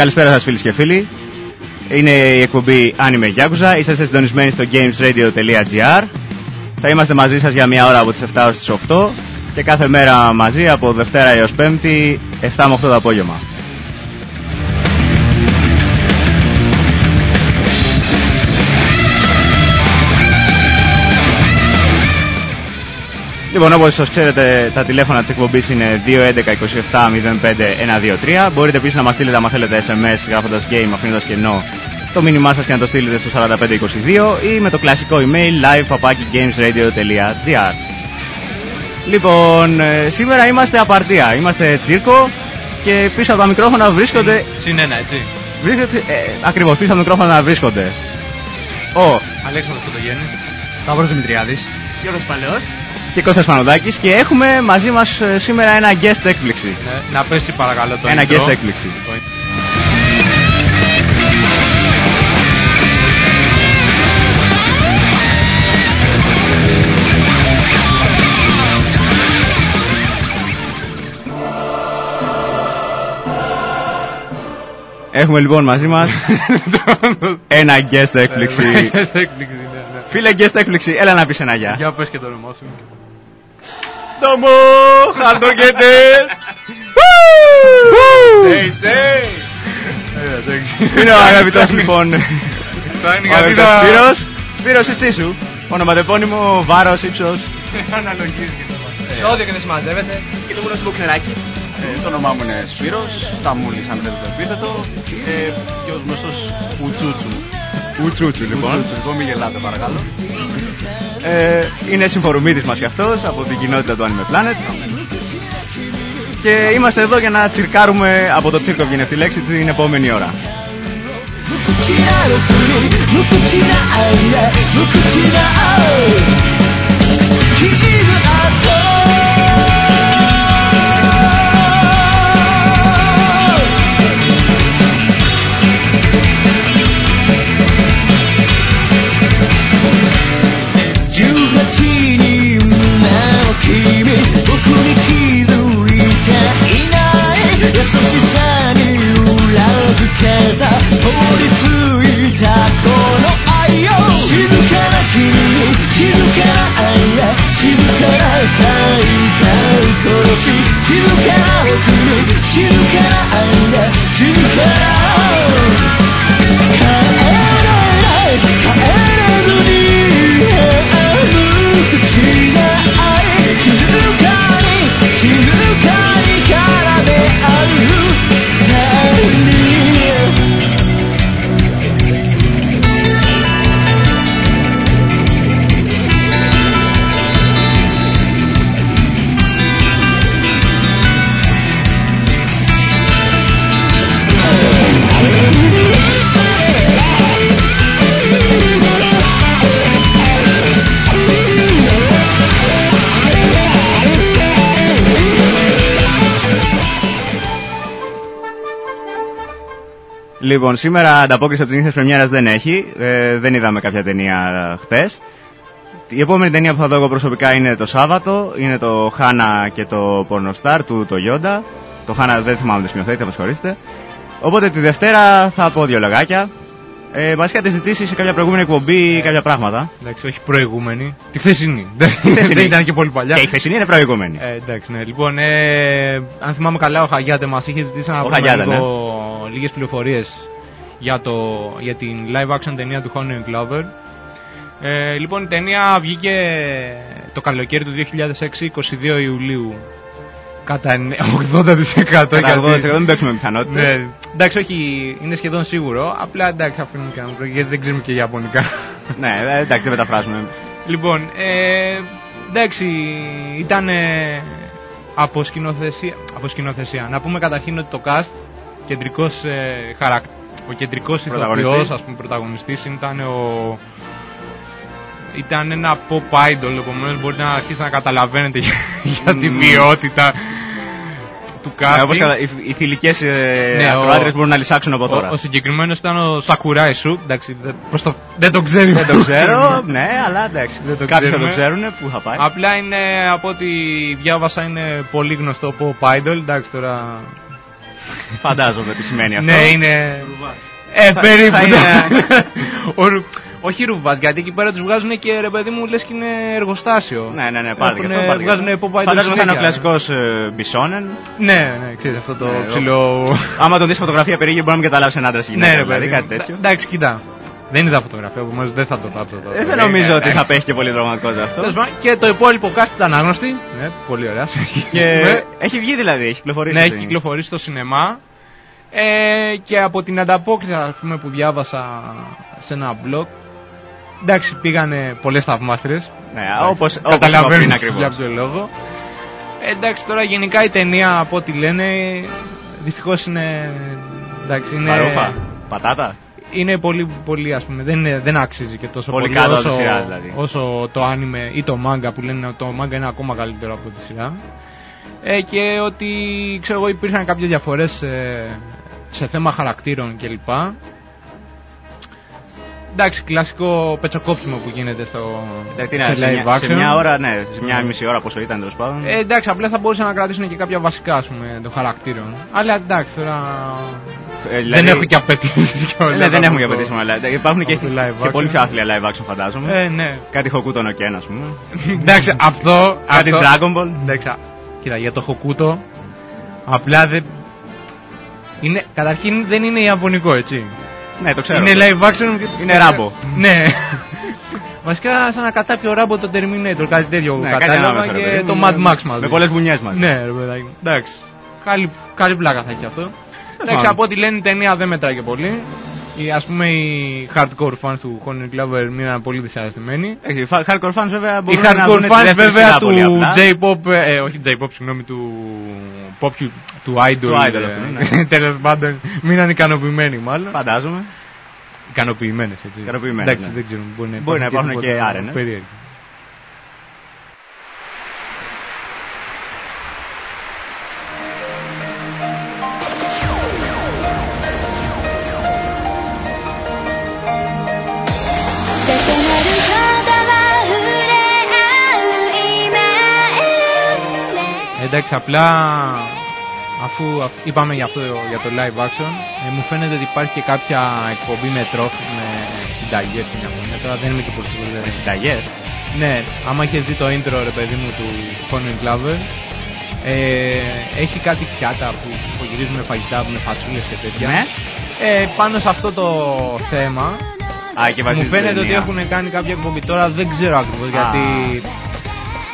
Καλησπέρα σας φίλοι και φίλοι. Είναι η εκπομπή Anime Yakuza. Είσαστε συντονισμένοι στο gamesradio.gr. Θα είμαστε μαζί σας για μια ώρα από τις 7 ως τις 8 και κάθε μέρα μαζί από Δευτέρα έως Πέμπτη 7 με 8 το απόγευμα. Λοιπόν, όπως σας ξέρετε, τα τηλέφωνα της εκπομπής είναι 211-27-05-123. Μπορείτε επίσης να μας στείλετε, αν θέλετε, SMS γράφοντας game, αφήνοντας κενό το μήνυμά σας και να το στείλετε στο 4522 ή με το κλασικό email live.gamesradio.gr. Λοιπόν, ε, σήμερα είμαστε απαρτία. Είμαστε τσίρκο και πίσω από τα μικρόφωνα βρίσκονται. Συνένα, έτσι. Βρίσκονται, ε, ακριβώς πίσω από τα μικρόφωνα βρίσκονται. Ο Αλέξανδρος Πρωτογέννης. Σταύρος Δημητριάδης. Γιώργος Παλαιός. Και Κώστας Πανοδάκης και έχουμε μαζί μας ε, σήμερα ένα guest έκπληξη. Ναι, να πέσει παρακαλώ το Ένα intro. guest έκπληξη. Το- Έχουμε λοιπόν μαζί μας ένα guest έκπληξη. Guest έκπληξη, ναι, ναι. Φίλε guest έκπληξη, έλα να πεις ένα γεια. Για πες και το όνομά σου. Δόμο, χαρτοκέτες. Say, say. Ε, εντάξει. Είναι ο αγαπητός λοιπόν, Θα είναι ο γιατί αγαπητός θα... Σπύρος. Σπύρος εσύ σου, ονοματεπώνυμο, βάρος, ύψος. Αναλογίζει και το Το όντιο και δεν συμμαζεύεται. Και το γνωστό ξεράκι. το όνομά μου είναι Σπύρος, τα μούλης αν δεν το επίθετο ε, και ο γνωστός Ουτσούτσου. Ουτσούτσου λοιπόν. Ουτσούτσου, λοιπόν μην γελάτε παρακαλώ. Ε, είναι συμφορουμίτης μας κι αυτός από την κοινότητα του Anime Planet. Και είμαστε εδώ για να τσιρκάρουμε από το τσίρκο βγαίνει αυτή η λέξη την επόμενη ώρα. 優しさに裏付けた法律 Λοιπόν, σήμερα ανταπόκριση από τις νύχτες Πρεμιέρας δεν έχει. Ε, δεν είδαμε κάποια ταινία χθες. Η επόμενη ταινία που θα δω εγώ προσωπικά είναι το Σάββατο. Είναι το Χάνα και το Pornostar του το Yonda. Το Χάνα δεν θυμάμαι τη σκηνοθέτη, θα με συγχωρήσετε. Οπότε τη Δευτέρα θα πω δύο λογάκια. Ε, Μας είχατε ζητήσει σε κάποια προηγούμενη εκπομπή κάποια πράγματα. Εντάξει, όχι προηγούμενη. Τη χθεσινή. χθεσινή. Δεν ήταν και πολύ παλιά. Και η χθεσινή είναι προηγούμενη. Ε, εντάξει, ναι. Λοιπόν, ε, αν θυμάμαι καλά, ο Χαγιάτε μας είχε ζητήσει να Ο πούμε Χαγιάτε, ναι. λίγο, λίγες πληροφορίες για, το, για την live action ταινία του Honey Glover. Ε, λοιπόν, η ταινία βγήκε το καλοκαίρι του 2006, 22 Ιουλίου. Κατά 80% Κατά 80% γιατί- δεν παίξουμε πιθανότητε. ναι, εντάξει, όχι, είναι σχεδόν σίγουρο. Απλά εντάξει, αφήνουμε και να μην γιατί δεν ξέρουμε και Ιαπωνικά. ναι, ε, εντάξει, δεν μεταφράζουμε. Λοιπόν, ε, εντάξει, ήταν από σκηνοθεσία, από σκηνοθεσία. Να πούμε καταρχήν ότι το cast, κεντρικός, ε, χαρακ, ο κεντρικός Πρωταγωνιστής. ηθοποιός, ας πούμε, πρωταγωνιστής ήταν ο... Ήταν ένα pop idol, επομένως μπορείτε να αρχίσετε να καταλαβαίνετε για, για τη Μμμ. ποιότητα του Ε, casting. όπως κατα... οι, οι θηλυκές ε, Ναι, ο- ακροάτριες μπορούν να λυσάξουν από τώρα. Ο, ο συγκεκριμένος ήταν ο Σακουράι Σου. Εντάξει, δεν, προς το, δεν το ξέρει. Δεν το ξέρω, ναι, αλλά εντάξει. Δεν το Κάποιοι θα το ξέρουμε. ξέρουν, πού θα πάει. Απλά είναι από ό,τι διάβασα είναι πολύ γνωστό από Idol. Εντάξει τώρα. Φαντάζομαι τι σημαίνει αυτό. Ναι, είναι. Ε, Θα- περίπου. θα είναι- Ο Ρου- Όχι ρουβάς, γιατί εκεί πέρα τους βγάζουν και ρε παιδί μου λες και είναι εργοστάσιο. Ναι, ναι, ναι, πάρτε και Έχουνε- αυτό. πάρτε και Βγάζουν αυτό. pop idols Φαντάζομαι θα είναι ο συνέχεια. κλασικός Μπισόνεν. Ναι, ναι, ξέρεις αυτό το Ναι, εγώ- ψηλό. Άμα τον δεις φωτογραφία περίγυρη, μπορεί να μην καταλάβεις ένα άντρα ή γυναίκα. Ναι, ρε δηλαδή, παιδί. κάτι μου. τέτοιο. Εντάξει, κοιτά. Δεν είδα φωτογραφία, επομένω δεν θα το θάψω τώρα. Ε, Δεν νομίζω ότι θα πέχει και πολύ δραματικότητα αυτό. Τέλος πάντων, Και το υπόλοιπο cast ήταν άγνωστη. Ναι, πολύ ωραία. Και Ναι. έχει βγει δηλαδή, έχει κυκλοφορήσει. Ναι, έχει κυκλοφορήσει στο σινεμά. Ε, και από την ανταπόκριση ας πούμε, που διάβασα σε ένα blog. Εντάξει, πήγανε πολλές θαυμάστρες. Ναι, όπως, όπως Καταλαβαίνω πριν για ακριβώς. ποιο λόγο. Ε, εντάξει, τώρα γενικά η ταινία από ό,τι λένε δυστυχώς είναι. Εντάξει, είναι, Παρούφα, πατάτα. είναι πολύ, πολύ ας πούμε, δεν, είναι, δεν αξίζει και τόσο Πολύ πολύ, κάτω από όσο, τη σειρά, δηλαδή. όσο το anime ή το manga που λένε ότι το manga είναι ακόμα καλύτερο από τη σειρά. Ε, και ότι ξέρω εγώ υπήρχαν κάποιες διαφορές ε, σε θέμα χαρακτήρων κλπ. Εντάξει, κλασικό πετσοκόψιμο που γίνεται στο Εντάξει, τι σε να, σε, live μια, σε action. μια ώρα, ναι, σε μια μισή ώρα πόσο ήταν τέλος πάντων. Ε, εντάξει, απλά θα μπορούσαν να κρατήσουν και κάποια βασικά ας πούμε, των χαρακτήρων. Αλλά εντάξει, τώρα Ε, δεν δηλαδή- έχουν και απαιτήσεις κιόλα. Ναι, δεν έχουμε για απαιτήσεις αλλά υπάρχουν και, από το live και action. πολύ πιο άθλια live action φαντάζομαι. Ε, ναι. Κάτι Hokuto no Ken, ας πούμε. εντάξει, αυτό. Κάτι αυτό- Dragon Ball. Εντάξει, α, κοίτα, για το Hokuto, απλά δεν. Είναι, καταρχήν δεν είναι Ιαπωνικό, έτσι. Ναι, το ξέρω. Είναι live action. Είναι Rambo. Ναι. Βασικά σαν να κατάπιε ο Ράμπο το Terminator, κάτι τέτοιο Ναι, κάτι κατάλαβα ανάμεσα, ρε και παιδί το μου, Mad με- Max μαζί. Με πολλές βουνιέ μαζί. Ναι, ρε παιδάκι. μου. Εντάξει. Καλή, καλή πλάκα θα έχει αυτό. Εντάξει, πάντων. από ό,τι λένε η ταινία δεν μετράει και πολύ. Οι, ας πούμε οι hardcore fans του Honor Glover μείναν πολύ δυσαρεστημένοι. Εντάξει, φα- hardcore fans βέβαια Οι μπορούν να hardcore δουν τη fans δεύτερη βέβαια σειρά του πολύ απλά. J-pop, ε, όχι J-pop, συγγνώμη, του pop, του, του idol, Του idol ε, αυτό, ναι. τέλος πάντων, μείναν ικανοποιημένοι μάλλον. Φαντάζομαι. Ικανοποιημένες, έτσι. Ικανοποιημένες, Εντάξει, ναι. δεν ξέρω, μπορεί να Μπορεί να υπάρχουν τίποτα και άρενες. περίεργο.「Εντάξει, απλά αφού αφ- είπαμε για, αυτό, για το live action, ε, μου φαίνεται ότι υπάρχει και κάποια εκπομπή με τρόφι, με συνταγές στην Ιαπωνία. Τώρα δεν είμαι και πολύ σίγουρος. δεν- Συνταγές. Ναι, άμα έχεις δει το intro ρε παιδί μου του Conan Glover, ε, έχει κάτι πιάτα που υπογυρίζουν φαγητά με φατσούλες και τέτοια. Ναι. Ε, πάνω σε αυτό το θέμα Α, και μου βασίζεται η φαίνεται ότι ταινία. έχουν κάνει κάποια εκπομπή. Τώρα δεν ξέρω ακριβώς Α. γιατί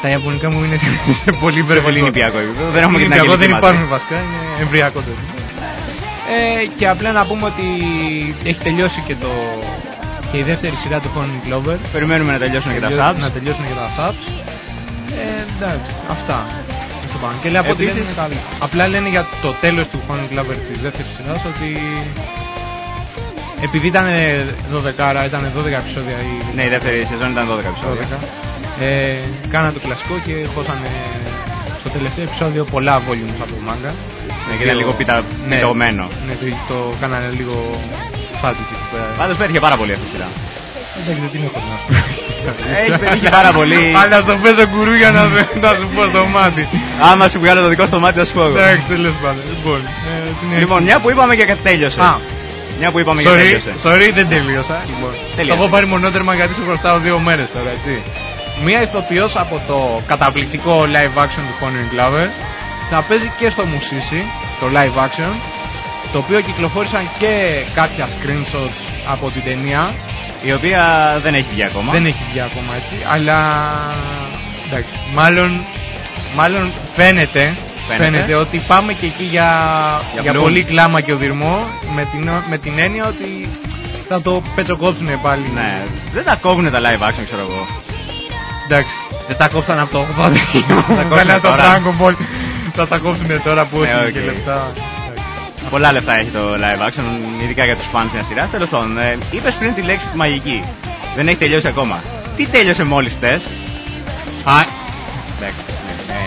τα Ιαπωνικά μου είναι σε, σε πολύ Σε πολύ υπερβολικό. νηπιακό επίπεδο. Δεν έχουμε και την Νηπιακό αγγελική δεν μαζί. υπάρχουν βασικά, είναι εμβριακό το επίπεδο. ε, Και απλά να πούμε ότι έχει τελειώσει και, το, και η δεύτερη σειρά του Conan Glover. Περιμένουμε να τελειώσουν και τα Τελειώ- subs. Να τελειώσουν και τα subs. Ε, εντάξει, αυτά. Στο πάνω. Και λέει από ό,τι Επίσης- λένε είναι καλή. Απλά λένε για το τέλος του Conan Glover της δεύτερης σειράς ότι επειδή ήταν 12, ήταν 12 επεισόδια ή Ναι, η δεύτερη σεζόν ήταν 12 επεισόδια. 12, ε, κάναν το κλασικό και χώσανε στο τελευταίο επεισόδιο πολλά volumes από το manga. Ναι, και ήταν λίγο πειτα- πιτωμένο. Ναι, το, το κάνανε λίγο φάτιτσι εκεί πέρα. Πάντως πέτυχε πάρα πολύ αυτή η σειρά. Εντάξει, δεν την έχω να σου πω. Έχει πετύχει πάρα πολύ. Αλλά το παίζω κουρού για να, να σου πω στο μάτι. Άμα σου βγάλω το δικό στο μάτι, θα σου πω εγώ. Εντάξει, τέλος πάντων. Λοιπόν, ε, συνέχισε. Λοιπόν, μια που είπαμε και κάτι τέλειωσε. Α, Μια που είπαμε και sorry, τέλειωσε. sorry, δεν τελείωσα. Λοιπόν, Τέλειωσε. θα έχω πάρει μονότερμα γιατί σου χρωστάω δύο μέρες τώρα, έτσι. Μία ηθοποιός από το καταπληκτικό live action του Conan Glover θα παίζει και στο Musisi, το live action, το οποίο κυκλοφόρησαν και κάποια screenshots από την ταινία. Η οποία δεν έχει βγει ακόμα. Δεν έχει βγει ακόμα έτσι, αλλά εντάξει, μάλλον, μάλλον φαίνεται, Φαίνεται. ότι πάμε και εκεί για, Για για, bloom. πολύ κλάμα και οδυρμό με την, με την έννοια ότι θα το πετσοκόψουν πάλι. Ναι, δεν τα κόβουν τα live action, ξέρω εγώ. Εντάξει, δεν τα κόψαν από το 80 κόψουνε Καλά το τώρα. Dragon Ball. Θα τα κόψουν τώρα που Ναι, έχουν οκ. και λεφτά. Πολλά λεφτά έχει το live action, ειδικά για τους fans μια σειρά. Τέλος πάντων, ε, είπες πριν τη λέξη τη μαγική. Δεν έχει τελειώσει ακόμα. Τι τέλειωσε μόλις θες; Α, Εντάξει,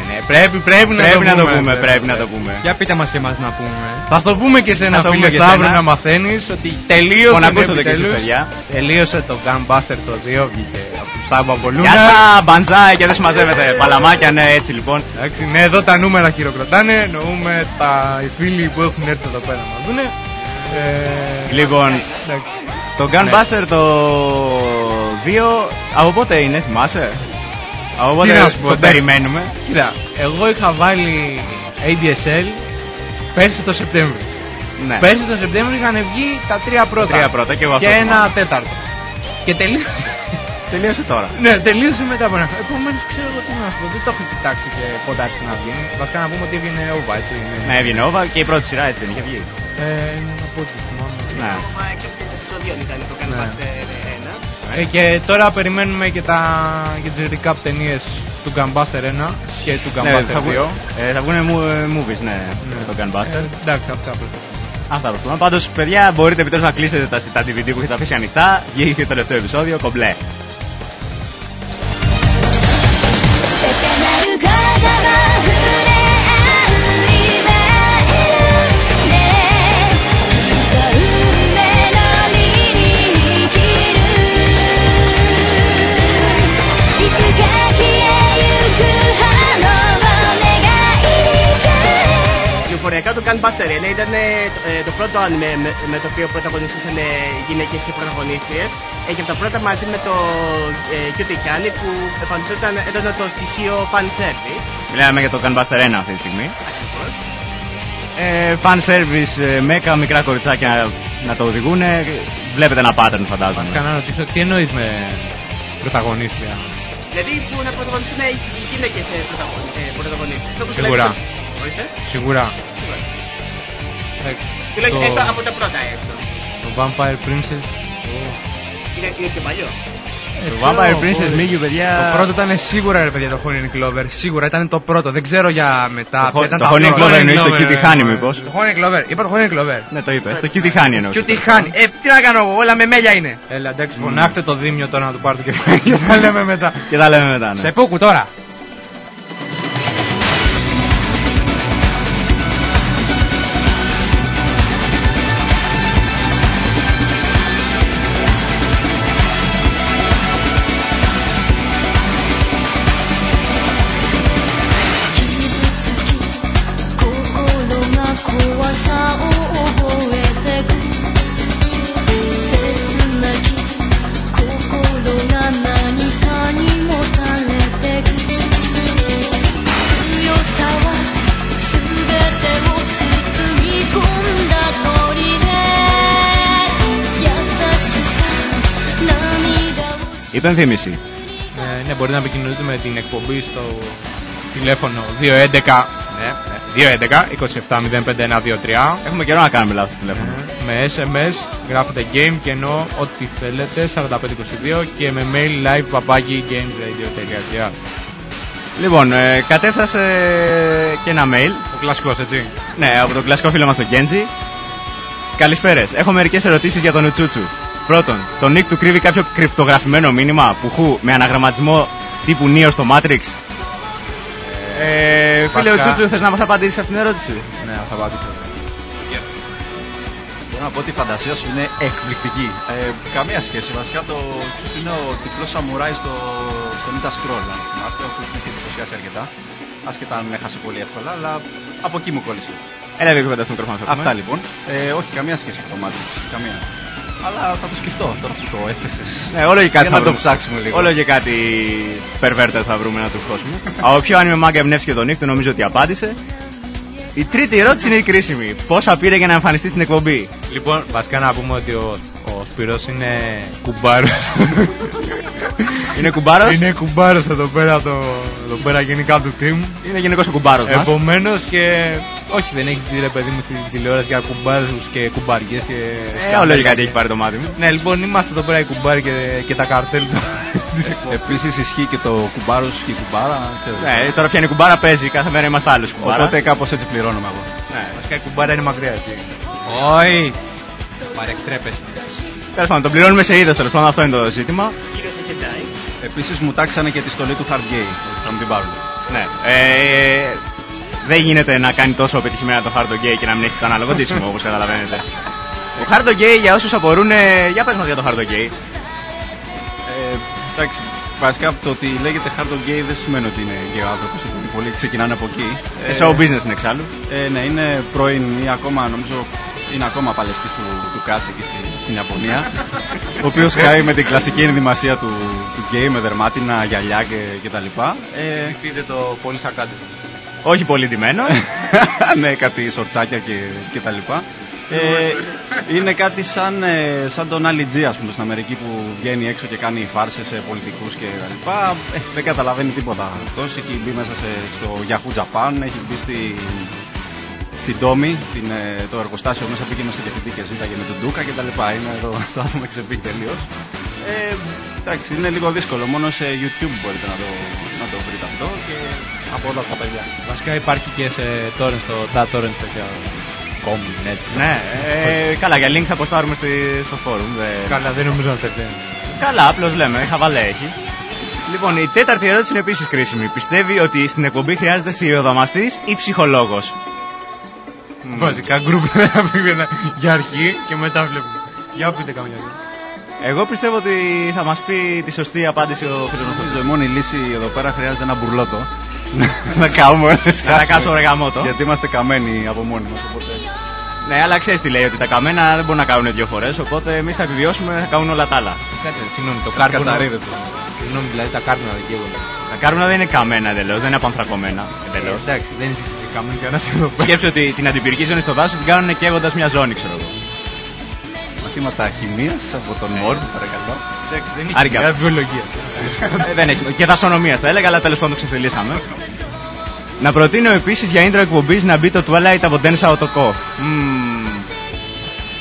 ναι, ναι, ναι, πρέπει, πρέπει, να, Πρέπει να το πούμε, πούμε, βέβαια. πρέπει να το πούμε. Για πείτε μας και εμάς να πούμε. Θα το πούμε και σε Θα ένα το πούμε φίλε και Σταύρου σένα. να μαθαίνεις ότι τελείωσε Λοιπόν, ακούστε το και εσείς, επιτέλους. παιδιά. Τελείωσε το Gunbuster το 2, βγήκε από του Σάμπα Μπολούνα. Γεια τα μπαντζάι και δεν συμμαζεύετε. Παλαμάκια, ναι, έτσι λοιπόν. Εντάξει, ναι, εδώ τα νούμερα χειροκροτάνε. Εννοούμε τα, οι φίλοι που έχουν έρθει εδώ πέρα να δούνε. Ε, Λοιπόν, εντάξει. το Gunbuster το 2, από πότε είναι, θυμάσαι; Από πότε να σου πω, το εντάξει. περιμένουμε. Κοίτα, εγώ είχα βάλει ADSL πέρσι το Σεπτέμβριο. Ναι, Πέρσι το Σεπτέμβριο είχαν βγει τα τρία πρώτα. τρία πρώτα και εγώ και αυτό ένα θυμάμαι. τέταρτο. Και τελείωσε. Τελείωσε τώρα. ναι, τελείωσε μετά από ένα χρόνο. Επομένως ξέρω εγώ τι να σου πω. Δεν το έχω κοιτάξει και πότε άρχισε να βγαίνει. Βασικά να πούμε ότι έβγαινε OVA, έτσι. είναι. Ναι, έβγαινε όβα και η πρώτη σειρά έτσι δεν είχε βγει. Ε, από ό,τι θυμάμαι. Ναι. Ε, και τώρα περιμένουμε και, τα, και τις recap ταινίες του Gunbuster 1 και του Ναι, Gunbuster θα, 2. βγουν, ε, θα βγουν movies, ναι, το Gunbuster. Ε, εντάξει, αυτά πρέπει. Αυτά προσπαθούμε. Πάντως, παιδιά, μπορείτε επιτέλους να κλείσετε τα, τα DVD που έχετε αφήσει ανοιχτά. Βγήκε το τελευταίο επεισόδιο, κομπλέ. い Πληροφοριακά το Gunbuster 1 ήταν ε, το- ε, το πρώτο anime με, με το οποίο πρωταγωνιστούσαν ε, γυναίκες και πρωταγωνίστριες ε, και από τα πρώτα μαζί με το ε, Cutie Honey που επαντζόταν ήταν το στοιχείο fan service. Μιλάμε για το Gunbuster 1 αυτή τη στιγμή. Ε, fan service, ε, μέκα, μικρά κοριτσάκια να, να το οδηγούν. Βλέπετε ένα pattern, φαντάζομαι. Κάνα να ρωτήσω, τι εννοείς με πρωταγωνίστρια; Δηλαδή που να πρωταγωνιστούν οι γυναίκες ε, πρωταγωνι- ε, πρωταγωνίστριες. Όπως Σίγουρα. τουλάχιστον- Ορίστε. Σίγουρα. Εντάξει, Τουλάχιστον το- ε, από τα πρώτα έστω. Το Vampire Princess. Είναι, είναι και παλιό. Το Vampire Princess Μίγιου, παιδιά. Το πρώτο ήταν σίγουρα ρε παιδιά το Honey Clover. Σίγουρα ήταν το πρώτο. Δεν ξέρω για μετά. Το ποια Ho- ήταν το τα Honey πρώτα. Clover εννοείς το Clover, Cutie ε, Honey, ε, μήπως; Το Honey Clover. Είπα το Honey Clover. Ναι, το είπες. Το Cutie Honey εννοούσες. Cutie Honey. Ε, τι να κάνω εγώ, όλα με μέλια είναι. Έλα, εντάξει, φωνάχτε το δίμιο τώρα να του πάρετε και και θα λέμε μετά. Και τα λέμε μετά. ναι. Σε πούκου τώρα.「Υπενθύμηση. Ε, ναι, μπορείτε να επικοινωνείτε με την εκπομπή στο τηλέφωνο 211 ναι, ναι, 211 27 Έχουμε καιρό να κάνουμε λάθος στο τηλέφωνο. με SMS γράφετε game και ενώ ό,τι θέλετε 4522 και με mail live παπάκι gamesradio.gr Λοιπόν, ε, κατέφτασε και ένα mail. Ο κλασικός έτσι Ναι, από τον κλασικό φίλο μας τον Κέντζι. Καλησπέρα. Έχω μερικές ερωτήσεις για τον Ουτσούτσου. Πρώτον, το Nick του κρύβει κάποιο κρυπτογραφημένο μήνυμα πουχού με αναγραμματισμό τύπου Neo στο Matrix; Ε, φίλε Βασικά- Ουτσούτσου, θες να μας απαντήσεις σε αυτήν την ερώτηση; Ναι, θα απαντήσω Μπορώ να πω ότι η φαντασία σου είναι εκπληκτική. Ε, καμία σχέση. Βασικά το ποιος είναι ο τυφλός σαμουράι στο, στο Nita Scroll. Αν θυμάστε, ο οποίος με έχει εντυπωσιάσει αρκετά. Άσχετα αν με έχασε πολύ εύκολα, αλλά από εκεί μου κόλλησε. Έλα λίγο κοντά στο μικρόφωνο. σου, Αυτά πούμε. λοιπόν. Ε, όχι, καμία σχέση με το Matrix. Καμία. Αλλά θα το σκεφτώ τώρα που το έθεσες. Ναι, όλο και κάτι Για θα να το βρούμε. ψάξουμε λίγο. Όλο και κάτι perverted θα βρούμε να του χώσουμε. Από ποιο άνοιγμα μάγκα εμπνεύστηκε τον Nick, του νομίζω ότι απάντησε. Η τρίτη ερώτηση είναι η κρίσιμη. Πόσα πήρε για να εμφανιστεί στην εκπομπή; Λοιπόν, βασικά να πούμε ότι ο, ο Σπύρος είναι κουμπάρος Είναι κουμπάρος; Είναι κουμπάρος εδώ πέρα, το, εδώ πέρα γενικά του team Είναι γενικώς ο κουμπάρος μας. Επομένως και. Όχι, δεν έχει δει ρε παιδί μου στη τηλεόραση για κουμπάρους και κουμπαριέ και. Ε, όλο και κάτι έχει πάρει το μάτι μου. Ναι, λοιπόν, είμαστε εδώ πέρα οι κουμπάροι και, και τα καρτέλ του. Επίσης ισχύει και το κουμπάρος και η κουμπάρα. ξέρετε. Ναι, τώρα πια είναι κουμπάρα παίζει, κάθε μέρα είμαστε άλλοι κουμπάρα. Οπότε κάπως έτσι πληρώνουμε εγώ. ναι. Βασικά η κουμπάρα είναι μακριά εκεί. Όχι. Παρεκτρέπεστε. Τέλος πάντων, τον πληρώνουμε σε είδος τέλος πάντων, αυτό είναι το ζήτημα. Κύριος Εχεντάι. Επίσης μου τάξανε και τη στολή του Hard Gay. Θα μου την πάρουν. Ναι. Ε, δεν γίνεται να κάνει τόσο πετυχημένα το Hard Gay και να μην έχει το ανάλογο ντύσιμο όπως καταλαβαίνετε. Ο Hard Gay για όσους απορούν, ε, για πες μας για το Hard Gay. Ε, εντάξει, βασικά το ότι λέγεται hard gay δεν σημαίνει ότι είναι γκέι ο άνθρωπος, γιατί πολλοί ξεκινάνε από εκεί. Ε, show business είναι εξάλλου. Ε, ναι, είναι πρώην ή ακόμα νομίζω είναι ακόμα παλαιστής του, του Κάτσε εκεί στη, στην Ιαπωνία. ο οποίος χάει με την κλασική ενδυμασία του, του γκέι με δερμάτινα, γυαλιά και, και τα λοιπά. Ε, Πείτε το πολύ σακάντι. Όχι πολύ ντυμένο. ναι, κάτι σορτσάκια και, και τα λοιπά. Ε, είναι κάτι σαν, ε, σαν τον Ali G, ας πούμε, στην Αμερική που βγαίνει έξω και κάνει φάρσες σε πολιτικούς και τα λοιπά. Ε, δεν καταλαβαίνει τίποτα αυτός. Έχει μπει μέσα σε, στο Yahoo Japan, έχει μπει στη, στην Tommy, την, ε, το εργοστάσιο μέσα πήγε στο διευθυντή και ζήταγε με τον Ντούκα και τα λοιπά. Είναι το, το άτομο ξεφύγει τελείως. Ε, εντάξει, είναι λίγο δύσκολο. Μόνο σε YouTube μπορείτε να το, να το βρείτε αυτό και από όλα τα παιδιά. Βασικά υπάρχει και σε torrent, στο datorrent.com, έτσι. ναι, ε, καλά, για link θα αποστάρουμε στη, στο forum. δεν- Καλά, δεν νομίζω να τεπαίνει. Καλά, απλώς λέμε, χαβαλέ έχει. Λοιπόν, η τέταρτη ερώτηση είναι επίσης κρίσιμη. Πιστεύει ότι στην εκπομπή χρειάζεται σιωδομαστή ή ψυχολόγος; Βασικά γκρουπ θα πήγαινα για αρχή και μετά βλέπουμε. Για πείτε καμιά. Εγώ πιστεύω ότι θα μας πει τη σωστή απάντηση ο Χρυσονοφίλης. Νομίζω η μόνη λύση εδώ πέρα χρειάζεται ένα μπουρλότο. να κάνουμε Να τα κάτσω ρε γαμότο. Γιατί είμαστε καμένοι από μόνοι μας, οπότε... Ναι, αλλά ξέρεις τι λέει, ότι τα καμένα δεν μπορούν να κάνουν δύο φορές. Οπότε εμείς θα επιβιώσουμε, θα κάνουν όλα τα άλλα. Κάτσε, συγγνώμη, το κάρβουνο. Κατσαρίδες. Συγγνώμη, δηλαδή τα κάρβουνα δεν καίγονται. Τα κάρβουνα δεν είναι καμένα εντελώς, δεν είναι απανθρακωμένα εντελώς. Ε, Εντάξει, δεν είναι καμία για να σε εδώ πέρα. Σκέψτε ότι την αντιπυρική ζώνη στο δάσος την κάνουν καίγοντα μια ζώνη, ξέρω εγώ. Μαθήματα χημίας από τον Μόρ, παρακαλώ. Εντάξει, δεν Άρικα. είναι βιολογία. Ε, δεν έχει. Και δασονομία θα έλεγα, αλλά τέλος πάντων το ξεφυλίσαμε. Να προτείνω επίσης για intro εκπομπής να μπει το Twilight από Densa Otoko. Μμμ.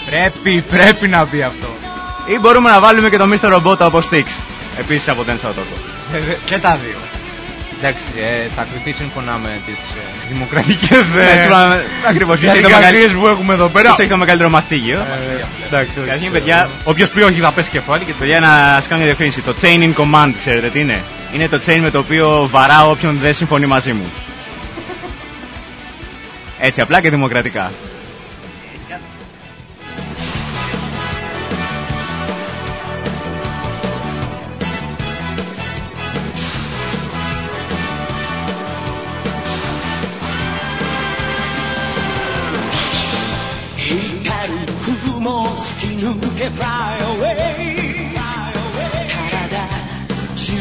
Πρέπει, πρέπει να μπει αυτό. Ή μπορούμε να βάλουμε και το Mr. Robot από Styx. Επίσης από Densa Otoko. Ε, δε- Και τα δύο. Εντάξει, ε, θα κρυφτεί σύμφωνα με τις ε, δημοκρατικές ε, Ακριβώς. διαδικασίες που έχουμε εδώ πέρα. Ποιο έχει το μεγαλύτερο μαστίγιο. Ε, Εντάξει, όχι. Καταρχήν, παιδιά, Όποιος πει όχι θα πέσει κεφάλι και παιδιά, να σας κάνω μια διευκρίνηση. Το chain in command, ξέρετε τι είναι. Είναι το chain με το οποίο βαράω όποιον δεν συμφωνεί μαζί μου. Έτσι απλά και δημοκρατικά. 突き抜け Fly away 体中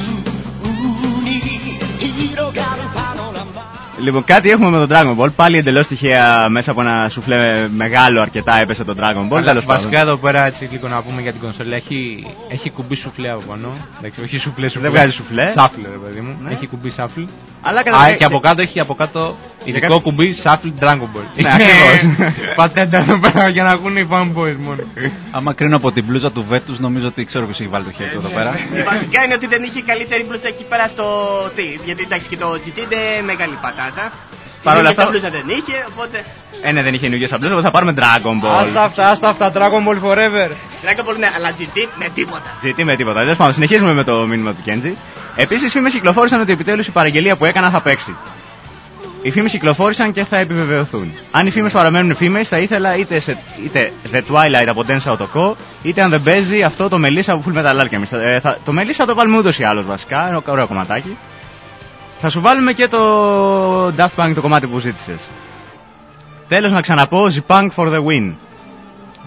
に広がるパノラマ Λοιπόν, κάτι έχουμε με τον Dragon Ball. Πάλι εντελώ τυχαία μέσα από ένα σουφλέ μεγάλο αρκετά έπεσε το Dragon Ball. Αλλά Τέλος πάντων. βασικά εδώ πέρα έτσι λίγο να πούμε για την κονσόλα έχει, έχει κουμπί σουφλέ από πάνω. Εντάξει, όχι σουφλέ, σουφλέ. βγάζει σουφλέ. Σάφλ, ρε παιδί μου. Ναι. Έχει κουμπί σάφλ. Αλλά Α, κατά και από κάτω έχει από κάτω ειδικό κάτι- κουμπί σάφλ Dragon Ball. Ναι, ακριβώς. Πατέντα εδώ πέρα για να ακούνε οι fanboys μόνο. Άμα κρίνω από την μπλούζα του Βέτους, νομίζω ότι ξέρω ποιος έχει βάλει το χέρι του εδώ πέρα. Βασικά είναι ότι δεν είχε καλύτερη μπλούζα εκεί πέρα στο τι. Γιατί εντάξει και το GT είναι μεγάλη πατάτα. Παρ' όλα Η αυτά- μπλούζα δεν είχε, οπότε. Ε, ναι, δεν είχε νουγιέ αμπλέ, οπότε θα πάρουμε Dragon Άστα Ball. αυτά, άστα αυτά, Dragon Ball Forever. Dragon Ball ναι, αλλά GT με τίποτα. GT με τίποτα. Τέλος πάντων, συνεχίζουμε με το μήνυμα του Κέντζι. Επίσης, οι φήμες κυκλοφόρησαν ότι επιτέλους η παραγγελία που έκανα θα παίξει. Οι φήμες κυκλοφόρησαν και θα επιβεβαιωθούν. Αν οι φήμες παραμένουν φήμες, θα ήθελα είτε, σε, είτε The Twilight από Densha Otoko, είτε αν δεν παίζει αυτό το Melissa από Full Metal Alchemist. Ε, θα, το Melissa το βάλουμε ούτως ή άλλως βασικά, είναι ωραίο κομματάκι. Θα σου βάλουμε και το Daft Punk το κομμάτι που ζήτησες. Τέλος να ξαναπώ, Z-Punk for the win.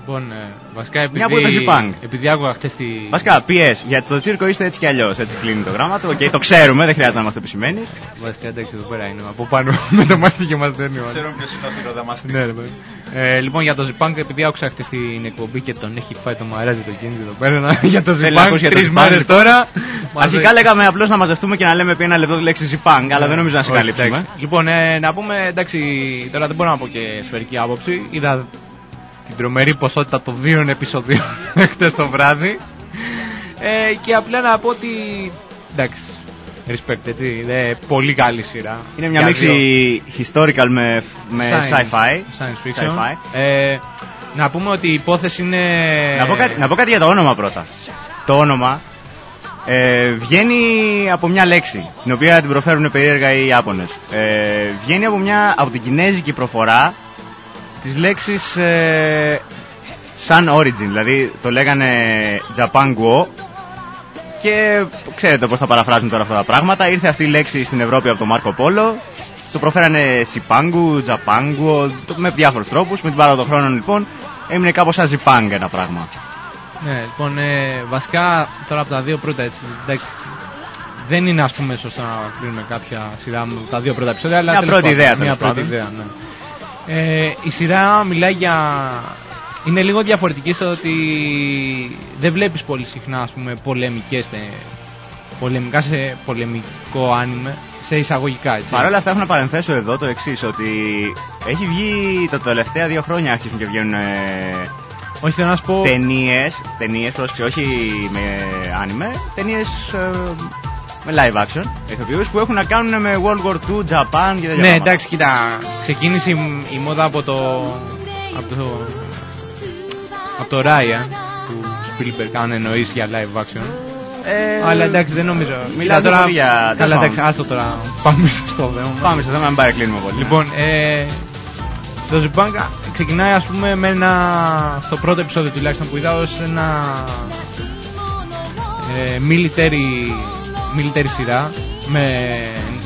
Λοιπόν, ε, βασικά Μια που επειδή, είπες punk. επειδή άκουγα χτες τη... Βασικά, PS, γιατί στο τσίρκο είστε έτσι κι αλλιώς. Έτσι κλείνει το γράμμα του. Οκ, το ξέρουμε, δεν χρειάζεται να είμαστε επισημένοι. Βασικά εντάξει εδώ πέρα είναι από πάνω με το μάτι και μας δένει ο άλλος. Ξέρω ποιος είναι ο θηροδαμαστής. Ναι, ρε παιδί. Ε, λοιπόν, για το Zipunk, επειδή άκουσα χτε την εκπομπή και τον έχει φάει το μαράζι το κίνητο εδώ πέρα να- για το Θέλει να Zipunk ακούσει για το τρεις Zipunk, μέρες λοιπόν. τώρα. Αρχικά λέγαμε απλώς να μαζευτούμε και να λέμε επί ένα λεπτό τη λέξη Zipang, αλλά δεν νομίζω να Όχι, συγκαλύψουμε. εντάξει. Λοιπόν, ε, να πούμε, εντάξει, τώρα δεν μπορώ να πω και σφαιρική άποψη. Είδα την τρομερή ποσότητα των δύο επεισοδίων χτε το βράδυ. Ε, και απλά να πω ότι. Εντάξει, respect, έτσι. Είναι πολύ καλή σειρά. Είναι μια Για μίξη δύο. historical με, με Science- sci-fi. Science fiction. Sci-fi. Ε, να πούμε ότι η υπόθεση είναι. Να, πω κάτι, να πω κάτι για το όνομα πρώτα. Το όνομα Ε, βγαίνει από μια λέξη, την οποία την προφέρουν περίεργα οι Ιάπωνες. Ε, βγαίνει από, μια, από την κινέζικη προφορά της λέξης ε, Sun Origin, δηλαδή το λέγανε Japan Guo και ξέρετε πώς θα παραφράζουν τώρα αυτά τα πράγματα. Ήρθε αυτή η λέξη στην Ευρώπη από τον Μάρκο Πόλο, το προφέρανε Σιπάγκου, Τζαπάγκου, το- με διάφορους τρόπους. Με την παράδοση των χρόνων λοιπόν έμεινε κάπως σαν Ζιπάγκ ένα πράγμα. Ναι, λοιπόν, ε, βασικά τώρα από τα δύο πρώτα έτσι. εντάξει, δεν είναι ας πούμε σωστό να κρίνουμε κάποια σειρά με τα δύο πρώτα επεισόδια, αλλά Μια τέλος πρώτη πάντων, ιδέα, Μια τέλος πρώτη πάντων. ιδέα, ναι. Ε, η σειρά μιλάει για. Είναι λίγο διαφορετική στο ότι δεν βλέπεις πολύ συχνά ας πούμε πολεμικές τε- πολεμικά σε πολεμικό άνιμε σε εισαγωγικά έτσι. Παρ' όλα αυτά έχω να παρενθέσω εδώ το εξής ότι έχει βγει τα τελευταία δύο χρόνια αρχίζουν και βγαίνουν ε, Όχι θέλω να σου πω ταινίες, ταινίες πρόσεξε, όχι με άνιμε, ταινίες ε, με live action ηθοποιούς που έχουν να κάνουν με World War II, Japan και τέτοια Ναι, πράγματα. εντάξει, κοίτα, ξεκίνησε η, η μόδα από το. από το. από το Ryan του Spielberg, αν εννοείς για live action. Ε, Αλλά εντάξει, δεν νομίζω. μιλάμε Κοίτα, πολύ για- Καλά, τέλος εντάξει, άστο τώρα. Πάμε στο θέμα. Πάμε στο θέμα, μην παρεκκλίνουμε πολύ. Λοιπόν, ε, το Ζιμπάνκα ξεκινάει ας πούμε με ένα, στο πρώτο επεισόδιο τουλάχιστον που είδα ως ένα ε, military, military σειρά με,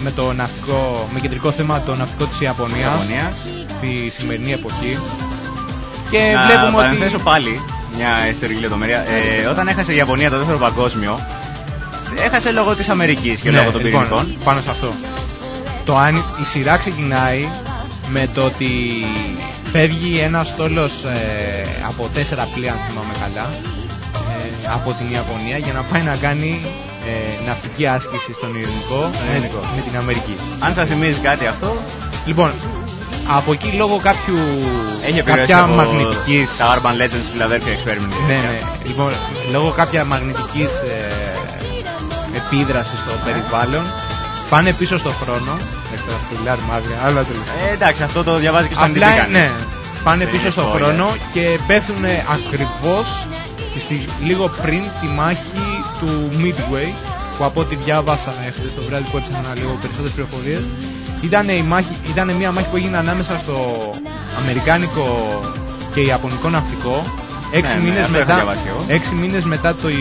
με το ναυτικό, με κεντρικό θέμα το ναυτικό της Ιαπωνίας, Ιαπωνίας. τη σημερινή εποχή και να Ε, βλέπουμε παρενθέσω ότι πάλι μια ιστορική λεπτομέρεια. Ε, όταν έχασε η Ιαπωνία το δεύτερο παγκόσμιο, έχασε λόγω της Αμερικής και Ναι, λόγω των λοιπόν, πυρηνικών. πάνω σε αυτό. Το, αν- η σειρά ξεκινάει με το ότι φεύγει ένας στόλος ε, από τέσσερα πλοία, αν θυμάμαι καλά, ε, από την Ιαπωνία για να πάει να κάνει ε, ναυτική άσκηση στον Ειρηνικό με, Ειρηνικό. με την Αμερική. Αν σας θυμίζει κάτι αυτό, Λοιπόν, από εκεί λόγω κάποιου έχει επιρροές κάποια από μαγνητικής τα Urban Legends Philadelphia Experiment. και ναι, τέτοια. ναι. Λοιπόν, λόγω κάποια μαγνητικής ε, επίδρασης στο περιβάλλον πάνε πίσω στο χρόνο. Εντάξει, τώρα σπουλάρουμε άδεια, αλλά τέλος. Ε, εντάξει, αυτό το διαβάζει και στο Απλά, αντίπεικα. ναι, πάνε Δεν πίσω είναι στον spoiler. χρόνο και πέφτουν ακριβώς στη- λίγο πριν τη μάχη του Midway που από ό,τι διάβασα χθες το βράδυ που έψαχνα λίγο περισσότερες πληροφορίες ήταν, η μάχη, ήταν μια μάχη που έγινε ανάμεσα στο Αμερικάνικο και Ιαπωνικό ναυτικό έξι, Ναι, ναι, μήνες, αυτό έχω μετά, διαβάσει εγώ. έξι μήνες μετά, το, ε,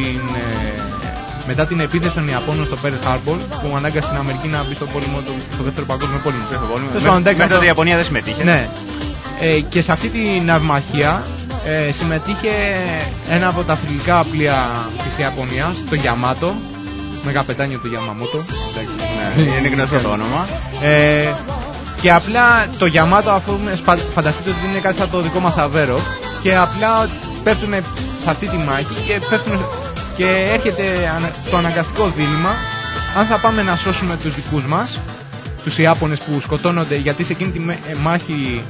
μετά την επίθεση των Ιαπώνων στο Pearl Harbor που ανάγκασε την Αμερική να μπει στο, πόλεμο, του- στο δεύτερο παγκόσμιο πόλεμο. Τέλος πάντων, Τέλος με- πάντων, εντάξει, Μέχρι τότε αυτό- η Ιαπωνία δεν συμμετείχε. ναι. Ε, και σε αυτή την ναυμαχία ε, συμμετείχε ένα από τα φιλικά πλοία της Ιαπωνίας, το Yamato, με καπετάνιο του Yamamoto. εντάξει. Ναι, είναι γνωστό το όνομα. Ε, και απλά το Yamato αφού με σπα- φανταστείτε ότι είναι κάτι σαν το δικό μας Αβέρο και απλά πέφτουν σε αυτή τη μάχη και πέφτουν και έρχεται ανα- το αναγκαστικό δίλημα αν θα πάμε να σώσουμε τους δικούς μας τους Ιάπωνες που σκοτώνονται γιατί σε εκείνη τη με- ε, μάχη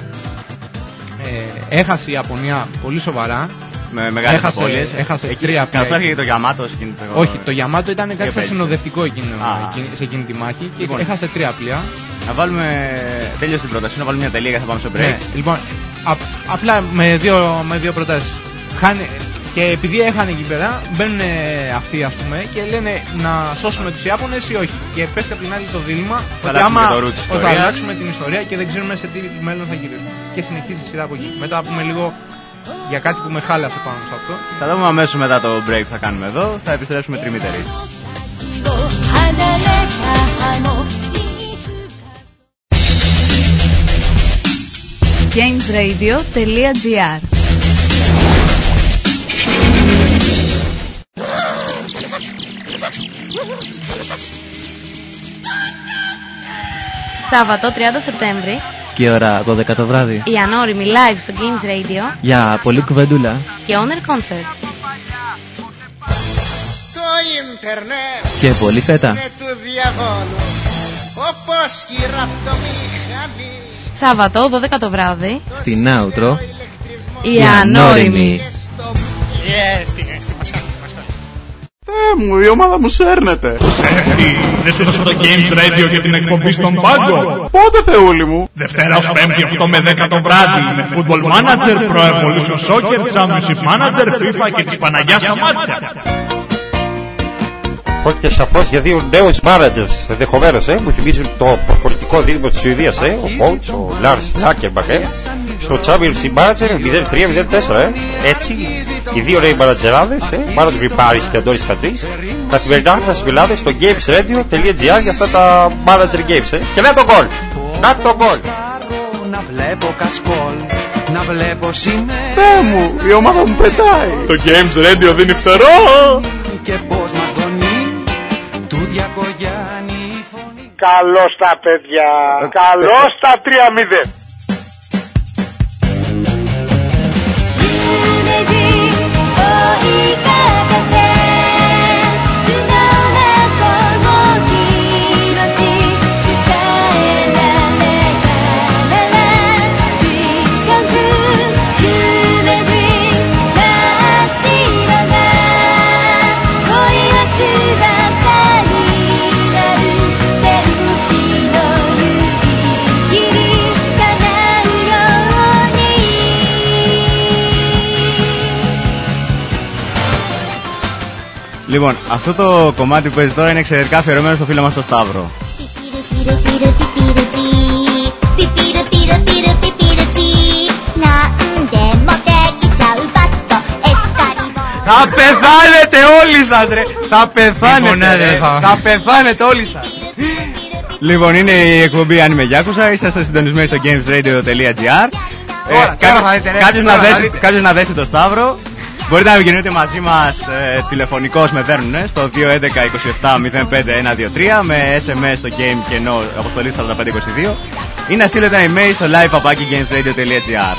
ε, έχασε η Ιαπωνία πολύ σοβαρά Με μεγάλες Έχασε- απώλειες. έχασε Εκεί- τρία Καθώς πλέον. έρχεται το Yamato σε εκείνη το... όχι, το Yamato ήταν κάτι σαν επέλυσε. συνοδευτικό εκείνο, Α. εκείνη- σε εκείνη τη μάχη και Λοιπόν. έχασε τρία πλοία. Να βάλουμε... Τέλειωσε την πρόταση, να βάλουμε μια τελεία και θα πάμε στο break. Ναι, λοιπόν, απ- απλά με δύο, με δύο προτάσεις. Χάνει, και επειδή έχανε εκεί πέρα, μπαίνουν αυτοί ας πούμε και λένε να σώσουμε τους Ιάπωνες ή όχι. Και πέφτει από την άλλη το δίλημα θα αλλάξουμε την ιστορία και δεν ξέρουμε σε τι μέλλον θα γυρίσουμε. Και συνεχίζει η σειρά από εκεί. Μετά πούμε λίγο για κάτι που με χάλασε πάνω σε αυτό. Θα δούμε αμέσως μετά το break θα κάνουμε εδώ. Θα επιστρέψουμε τριμήτερη. gamesradio.gr Σάββατο 30 Σεπτέμβρη Και ώρα 12 το βράδυ. η ανώριμη live στο Games Radio Για πολύ κουβεντούλα. και Honor Concert. Το ίντερνετ Και πολύ φέτα. είναι του διαβόλου όπως και η ραπτομηχανή Σάββατο 12 το βράδυ Στην Άουτρο. η Η ανώριμη ανώριμη. Θεέ μου, η ομάδα μου σέρνεται. Δεν σου έδωσα το Games Radio για την εκπομπή στον πάγκο. Πότε, Θεούλη μου; Δευτέρα ως Πέμπτη 8 με 10 το βράδυ με Football Manager, Pro Evolution Soccer, Championship Manager, FIFA και της Παναγιάς στα μάτια. Πρόκειται σαφώς για δύο νέους managers ενδεχομένως. Ε, μου θυμίζουν το πολιτικό δίδυμο της Σουηδίας. Ε, ο Μπόλτ, ο Λάρς Τσάκεμπακ. Ε, στο Championship Manager 03-04. Ε. Έτσι, οι δύο νέοι μανατζεράδες, ε, Μάνος Γκριπάρη και Αντώνη Κατρί, καθημερινά θα σα μιλάνε στο gamesradio.gr για αυτά τα manager games. Ε. Και να το γκολ! Να το γκολ! Να βλέπω κασκόλ, να βλέπω σημαία Θεέ μου, η ομάδα μου πετάει. Το Games Radio δίνει φτερό. και πώς μας δονεί του Διακογιάννη η φωνή. Καλώς τα παιδιά. Καλώς τα 3-0. Λοιπόν, αυτό το κομμάτι που παίζει τώρα είναι εξαιρετικά αφιερωμένο στο φίλο μας τον Σταύρο. Θα πεθάνετε όλοι σας ρε! Θα πεθάνετε Φωνάτε, ρε! θα- Θα πεθάνετε όλοι σας! Λοιπόν, είναι η εκπομπή Αν είμαι Γιάκουσα, είσαστε συντονισμένοι στο gamesradio.gr. Τώρα, τώρα θα δείτε, ρε. κάποιος, να Τώρα θα δέσει, δείτε. κάποιος να δέσει το Σταύρο. Μπορείτε να επικοινωνείτε μαζί μα ε, τηλεφωνικώ με στο 211-27-05-123 με SMS στο game και ενώ αποστολή 4522 ή να στείλετε ένα email στο live.packagingsradio.gr.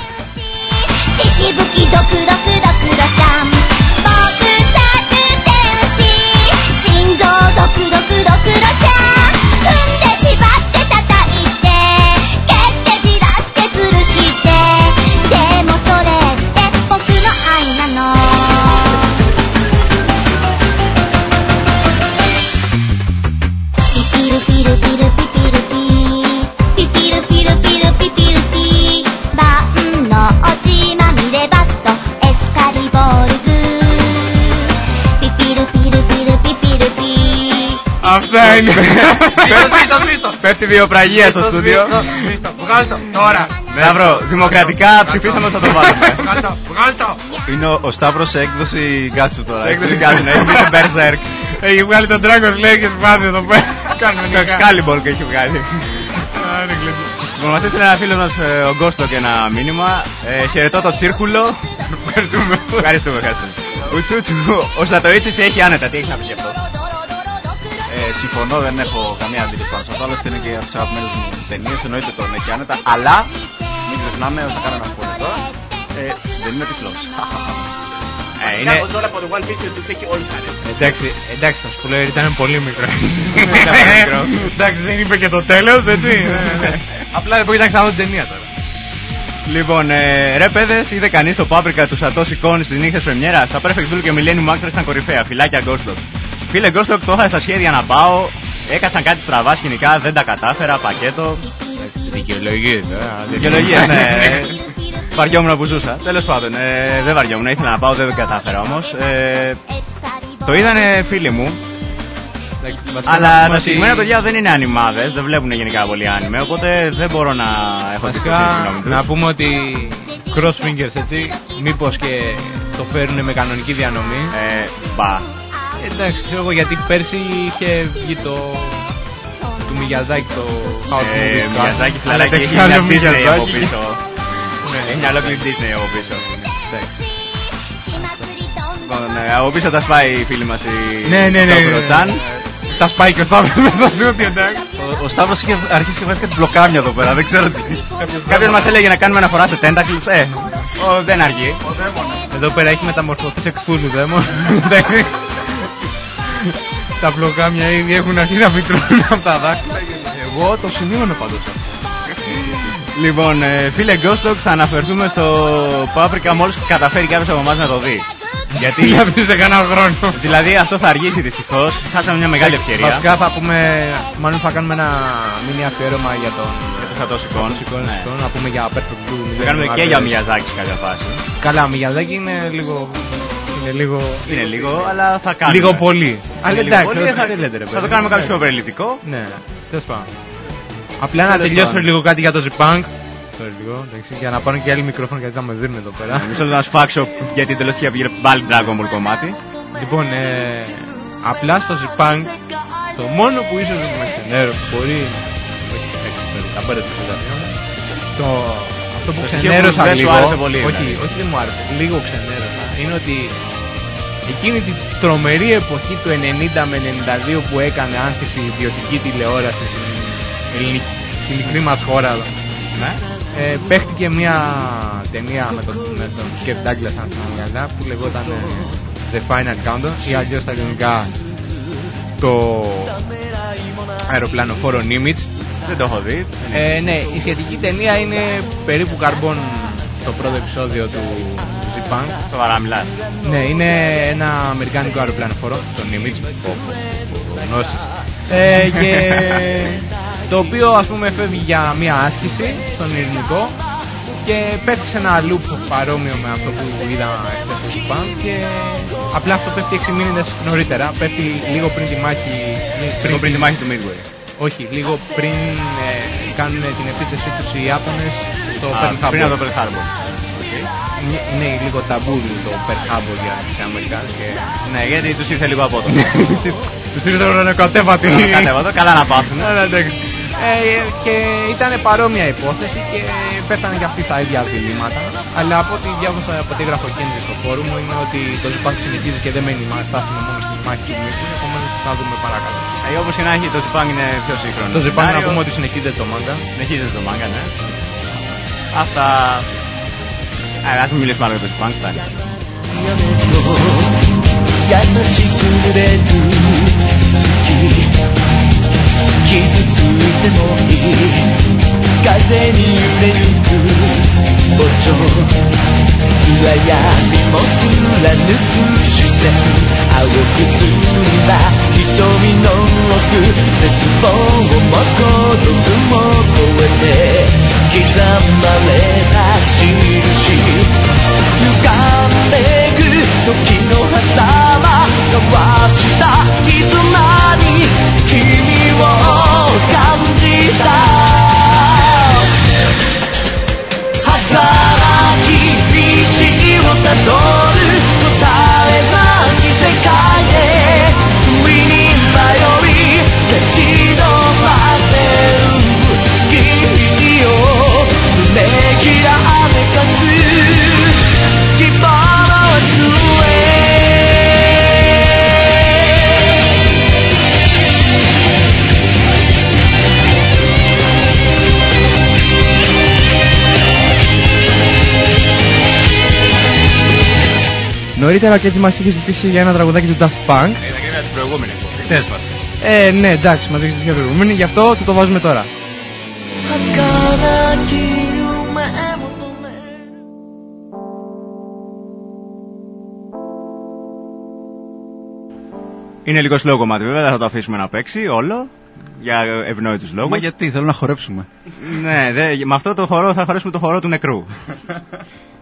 Αυτά είναι! Σβήστο, σβήστο! Πέφτει βιοπραγία στο στούντιο. Σβήστο, βγάλ' το, τώρα! Σταύρο, δημοκρατικά ψηφίσαμε ότι θα το βάλουμε. Βγάλ' το, βγάλ' το! Είναι ο, ο Σταύρος σε έκδοση γκάτσου τώρα. Έκδοση γκάτσου, ναι, έχει μπει σε Berserk. Έχει βγάλει τον Dragon Slayer και σπάθει εδώ πέρα. Κάνουμε Το Excalibur και έχει βγάλει. Λοιπόν, μας έστειλε ένα φίλο μας ε, ο Γκόστο και ένα μήνυμα. Ε, χαιρετώ το τσίρκουλο. Ευχαριστούμε. Ευχαριστούμε, ευχαριστούμε. Ουτσούτσου, ο Σατοίτσης έχει άνετα. Τι έχεις να πει γι' αυτό; Ε, συμφωνώ, δεν έχω καμία αντίληψη πάνω σε αυτό. Άλλωστε είναι και από τις αγαπημένες μου ταινίες. Εννοείται τον έχει άνετα. Αλλά μην ξεχνάμε, θα κάνω ένα σχόλιο τώρα. Ε, δεν είμαι τυφλός. Ε, είναι... Κάπως τώρα από το One Piece τους έχει όλους αρέσει. Εντάξει, εντάξει, το σπουλέρι ήταν πολύ μικρό. Εντάξει, δεν είπε και το τέλος, έτσι. Ναι, ναι. Απλά δεν μπορεί να ξαναδώ την ταινία τώρα. Λοιπόν, ε, ρε παιδες, είδε κανείς το πάπρικα του Σατώση Κόν στις νύχτες πρεμιέρας; Τα Perfect Blue και Millennium Actors ήταν κορυφαία. Φιλάκια Ghostlock. Φίλε Ghostlock, το είχα στα σχέδια να πάω. Έκατσαν κάτι στραβά σκηνικά, δεν τα κατάφερα, πακέτο. Δικαιολογίες, ε. Δικαιολογίες, ναι. Βαριόμουν που ζούσα. Τέλος πάντων, ε, δεν βαριόμουν, ήθελα να πάω, δεν το κατάφερα όμως. Ε, το είδανε φίλοι μου. Αλλά τα συγκεκριμένα παιδιά δεν είναι ανιμάδε, δεν βλέπουν γενικά πολύ άνιμε, οπότε δεν μπορώ να έχω τη σωστή Βασικά, γνώμη τους. να πούμε ότι crossfingers έτσι, μήπως και το φέρουν με κανονική διανομή. Ε, μπα. Εντάξει, ξέρω εγώ γιατί πέρσι είχε βγει το του Μιγιαζάκη το House Ε, Movie. Μιαζάκι, Αλλά φιλαράκι, εντάξει, έχει μια άλλο Disney από Μιγιαζάκη. πίσω. Ναι. Έχει μια ολόκληρη Disney από πίσω. Εντάξει. Λοιπόν, ε, από πίσω τα σπάει η φίλη μας η Ναι, ναι, ναι, το ναι, ναι. Κροτσάν. Τα σπάει και ο Σταύρος με το δούτι, εντάξει. Ο, ο Σταύρος είχε αρχίσει και βάζει κάτι μπλοκάμια εδώ πέρα, δεν ξέρω τι. Κάποιος μας έλεγε να κάνουμε αναφορά σε Tentacles, ε, ο, δεν αργεί. Εδώ πέρα έχει μεταμορφωθεί σε κφούλου δαίμον. Εντάξει. Τα μπλοκάμια ήδη έχουν αρχίσει να φυτρώνουν από τα δάχτυλα. Εγώ το σημείωνα πάντως. Λοιπόν, ε, φίλε Ghostlock, θα αναφερθούμε στο Paprika μόλις καταφέρει κάποιος από εμάς να το δει. Γιατί, Δηλαδή σε κανένα χρόνο. δηλαδή αυτό θα αργήσει δυστυχώς, χάσαμε μια μεγάλη ευκαιρία. Βασικά θα πούμε, μάλλον θα κάνουμε ένα μίνι αφιέρωμα για τον Για το Σατός Εικόν. Σατός Ναι. Εικόν, να πούμε για Perfect Blue. Θα κάνουμε και για Μιαζάκης σε κάποια φάση. Καλά, ο Μιγιαζάκη είναι λίγο Είναι λίγο. Είναι λίγο, αλλά θα κάνουμε. Λίγο πολύ. Είναι Αλλά λίγο εντάξει, πολύ, θα, θα, δεν λέτε, ρε θα παιδί. το κάνουμε κάποιο πιο περιληπτικό. Ναι, τέλος πάντων. Απλά να Τέλος τελειώσω πάντων. λίγο κάτι για το Zipunk. Sorry, λίγο, εντάξει, για να πάρουν και άλλοι μικρόφωνο γιατί θα με δίνουν εδώ πέρα. Μισό λεπτό να σφάξω γιατί τέλος είχε βγει πάλι Dragon Ball κομμάτι. Λοιπόν, ε, απλά στο Zipunk το μόνο που ίσως με ξενέρω που μπορεί. Όχι, εντάξει, sorry, τα μπέρδεψα τα δύο μου. Το, αυτό που Το στοιχείο ξενέρωσα που δεν σου λίγο. άρεσε πολύ, όχι, δηλαδή. όχι, δεν μου άρεσε. Λίγο ξενέρωσα. Είναι ότι εκείνη την τρομερή εποχή του 90 με 92 που έκανε άνθηση ιδιωτική τηλεόραση στην, ελληνική, στην μικρή μας χώρα Ναι. ε, παίχτηκε μια ταινία με τον, με τον Kev Douglas αν θυμάμαι καλά που λεγόταν ε, The Final Countdown ή αλλιώς στα ελληνικά το αεροπλανοφόρο Nimitz Δεν το έχω δει. ε, ναι, η σχετική ταινία είναι περίπου καρμπών στο πρώτο επεισόδιο του Zipang Σοβαρά μιλάς. ναι, είναι ένα αμερικάνικο αεροπλανοφόρο, το Nimitz, που γνώσεις. Ε, και το οποίο ας πούμε φεύγει για μια άσκηση στον ειρηνικό και πέφτει σε ένα loop παρόμοιο με αυτό που είδαμε χθες στο Japan και απλά αυτό πέφτει 6 μήνες νωρίτερα, πέφτει λίγο πριν τη μάχη Λίγο πριν τη μάχη του Midway. όχι, λίγο πριν ε, κάνουν την επίθεση τους οι Ιάπωνες στο Α, Pearl Harbor. Πριν από το Pearl Harbor. Είναι, είναι λίγο ταμπού το Pearl Harbor για τους Αμερικάνους και Ναι, γιατί τους ήρθε λίγο από τους ήρθε να είναι κατέβατη. Κατέβατο, καλά να πάθουν. Ναι, εντάξει. Ε, και ήταν παρόμοια υπόθεση και πέφτανε και αυτοί στα ίδια διλήμματα. Αλλά από ό,τι διάβασα από ό,τι έγραφε ο Κέντρη στο φόρουμ είναι ότι το Ζιπάν συνεχίζει και δεν μένει μα- στάσιμο μόνο στη μάχη του Μίτσου. Επομένως θα δούμε παρακάτω. Ε, όπως και να έχει, το Zipang είναι πιο σύγχρονο. Το Ζιπάν να σενάριο. πούμε ότι συνεχίζεται το μάγκα. Συνεχίζεται το manga, ναι. Αυτά... that's when we just started with this punk thing. 優しくれる月傷ついてもいい風に揺れゆく墓頂暗闇も貫く視線青く澄んだ瞳の奥絶望も孤独も超えて刻まれた印。歪んでく時の狭間交わした絆に君を感じた。νωρίτερα και έτσι μας είχε ζητήσει για ένα τραγουδάκι του Daft Punk. Ε, θα κρίναμε την προηγούμενη. Χτε μα. Ε, ναι, εντάξει, μας δείχνει την προηγούμενη, γι' αυτό το το βάζουμε τώρα. Είναι λίγο σλόγο κομμάτι βέβαια, θα το αφήσουμε να παίξει όλο για ευνόητους λόγους. Μα γιατί, θέλω να χορέψουμε. ναι, δε, με αυτό το χορό θα χορέψουμε το χορό του νεκρού.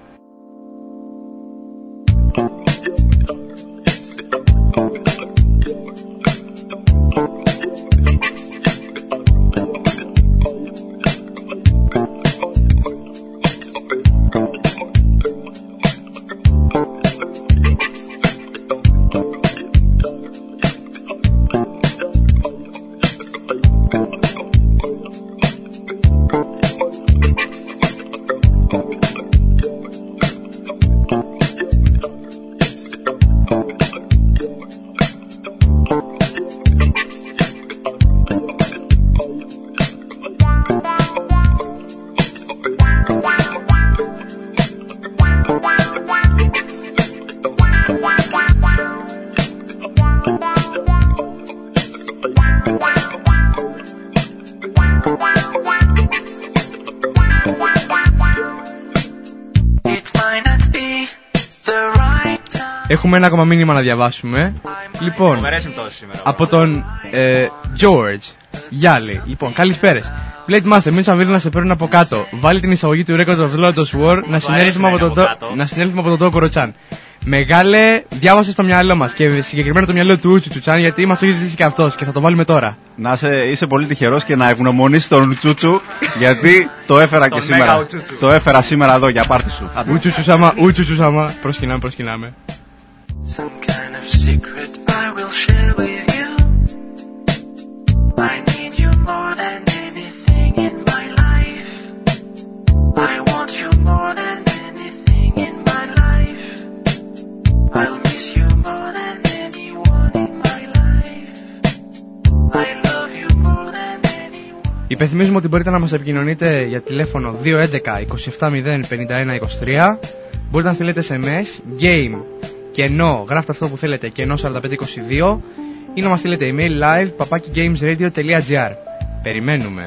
Ένα ακόμα μήνυμα να διαβάσουμε. Λοιπόν, Μου αρέσει τόσο σήμερα. από τον ε, George. Γεια λέει. Λοιπόν, καλησπέρες. Blade Master, μην σαν να σε παίρνουν από κάτω. Βάλει την εισαγωγή του Record of the Lotus War να συνέλθουμε από, τον, από το- κάτω. να συνέλθουμε από τον Τόκορο Chan. Μεγάλε, διάβασε στο μυαλό μας και συγκεκριμένα το μυαλό του Ούτσου Τσουτσάν γιατί μας το έχει ζητήσει και αυτός και θα το βάλουμε τώρα. Να είσαι, είσαι πολύ τυχερός και να ευγνωμονήσει τον Τσούτσου γιατί το έφερα και Τον σήμερα. Μέγα Τσούτσου. Το έφερα σήμερα εδώ για πάρτι σου. Άντε. Ούτσου Τσουσάμα, Ούτσου Τσουσάμα. Προσκυνάμε, προσκυνάμε. Some kind of secret I will share with you. I need you more than anything in my life. I want you more than anything in my life. I'll miss you more than anyone in my life. I love you more than anyone. Υπενθυμίζουμε ότι μπορείτε να μας επικοινωνείτε για τηλέφωνο 211 270 51 23. Μπορείτε να στείλετε SMS, game και ενώ γράφτε αυτό που θέλετε και ενώ 4522 ή να μας στείλετε email live papakigamesradio.gr. Περιμένουμε.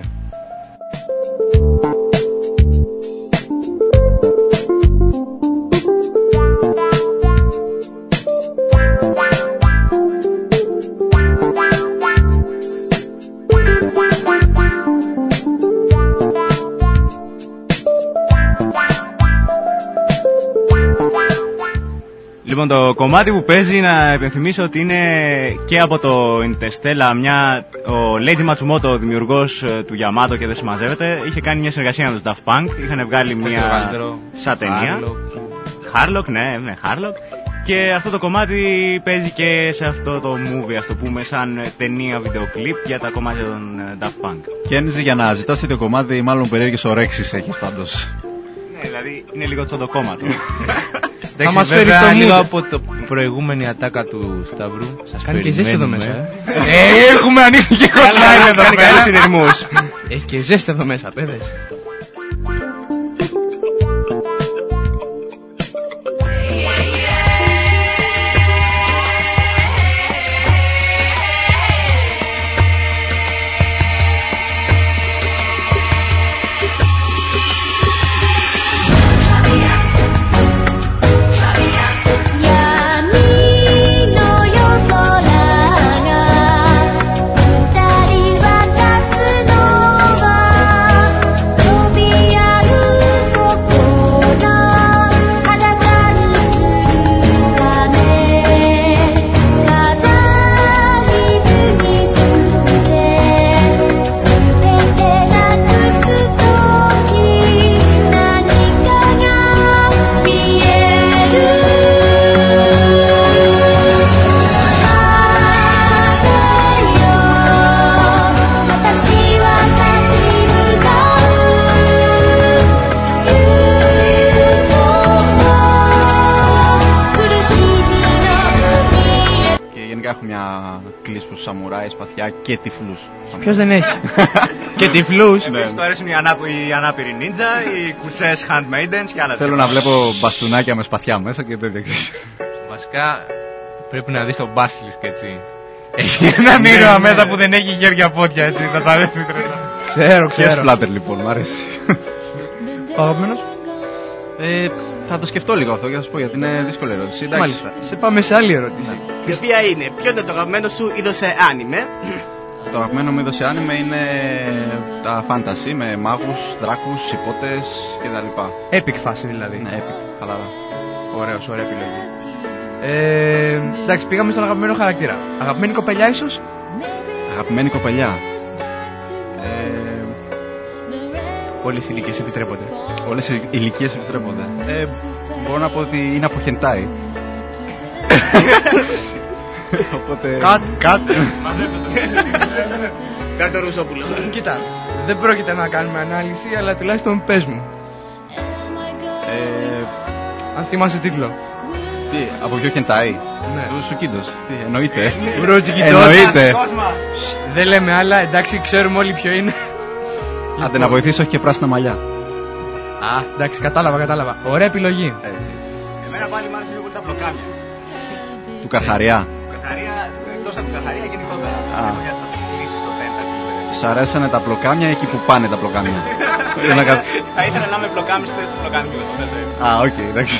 Λοιπόν, το κομμάτι που παίζει να υπενθυμίσω ότι είναι και από το Interstellar. Μια, ο Leiji Matsumoto, ο δημιουργός ε, του Yamato και δεν συμμαζεύεται, είχε κάνει μια συνεργασία με τους Daft Punk. Είχαν βγάλει μια καλύτερο. σαν ταινία. Harlock, ναι, ναι, Harlock. Και αυτό το κομμάτι παίζει και σε αυτό το movie, ας το πούμε, σαν ε, ταινία βιντεοκλίπ για τα κομμάτια των ε, Daft Punk. Και ένιζε για να ζητάς το κομμάτι, μάλλον περίεργες ωρέξεις έχεις πάντως. Ναι, δηλαδή είναι λίγο τσοντοκόμματο. Εντάξει, μας φέρει βέβαια, στο λίγο mood. από το προηγούμενη ατάκα του Σταυρού. Σας Κάνει και ζέστη εδώ μέσα. περιμένουμε. Ε, Ε, έχουμε ανοίξει και hotline εδώ Κάνει πέρα. καλούς συνειρμούς. Έχει και ζέστη εδώ μέσα, παιδες. Σαμουράι, σπαθιά και τυφλούς. Ποιος δεν έχει; και τυφλούς. Ναι. Επίσης του αρέσουν οι, ανάπ... οι ανάπηροι νίντζα, οι κουτσές handmaidens και άλλα Θέλω να βλέπω μπαστούνάκια με σπαθιά μέσα και τέτοια. Βασικά πρέπει να δεις τον Basilisk έτσι. Έχει έναν ήρωα μέσα που δεν έχει χέρια πόδια έτσι. Θα σ' αρέσει τρελά. Ξέρω, Και ξέρω. σπλάτερ λοιπόν, μου αρέσει. Ο αγαπημένος; Ε, θα το σκεφτώ λίγο αυτό για να σα πω γιατί είναι δύσκολη ερώτηση. Εντάξει. Μάλιστα. Σε πάμε σε άλλη ερώτηση. Η οποία είναι, ποιο είναι το αγαπημένο σου είδος σε άνιμε; Το αγαπημένο μου είδος σε άνιμε είναι τα fantasy με μάγους, δράκους, υπότες κτλ. Epic φάση δηλαδή. Ναι, epic, χαλαρά. Ωραίος, ωραία επιλογή. Ε, εντάξει, πήγαμε στον αγαπημένο χαρακτήρα. Αγαπημένη κοπελιά ίσως; Αγαπημένη κοπελιά. Ε, Όλες οι ηλικίες επιτρέπονται. όλες οι ηλικίες επιτρέπονται. Ε, μπορώ να πω ότι είναι από χεντάι. Οπότε... Κατ, κατ. Κάνε το Ρουσόπουλο. Κοίτα, δεν πρόκειται να κάνουμε ανάλυση, αλλά τουλάχιστον πες μου. Ε, Αν θυμάσαι τίτλο. τι, από ποιο χεντάι. Ναι. Τους Σουκίντος. Τι, εννοείται. Μπρότσικι Εννοείται. Δεν λέμε άλλα, εντάξει, ξέρουμε όλοι ποιο είναι. Άντε να βοηθήσω, έχει και πράσινα μαλλιά. Α, εντάξει, κατάλαβα, κατάλαβα. Ωραία επιλογή. Έτσι. Εμένα πάλι μου άρεσε λίγο πολύ τα πλοκάμια. Του Καρχαριά. Καρχαρία, εκτός από την καρχαρία γενικότερα. Α. Για να το κλείσεις στο τέντα. Σ' αρέσανε τα πλοκάμια εκεί που πάνε τα πλοκάμια; Για να κα- Θα ήθελα να είμαι πλοκάμι στη θέση του πλοκάμιου. το θέσω έτσι. Α, οκ, εντάξει.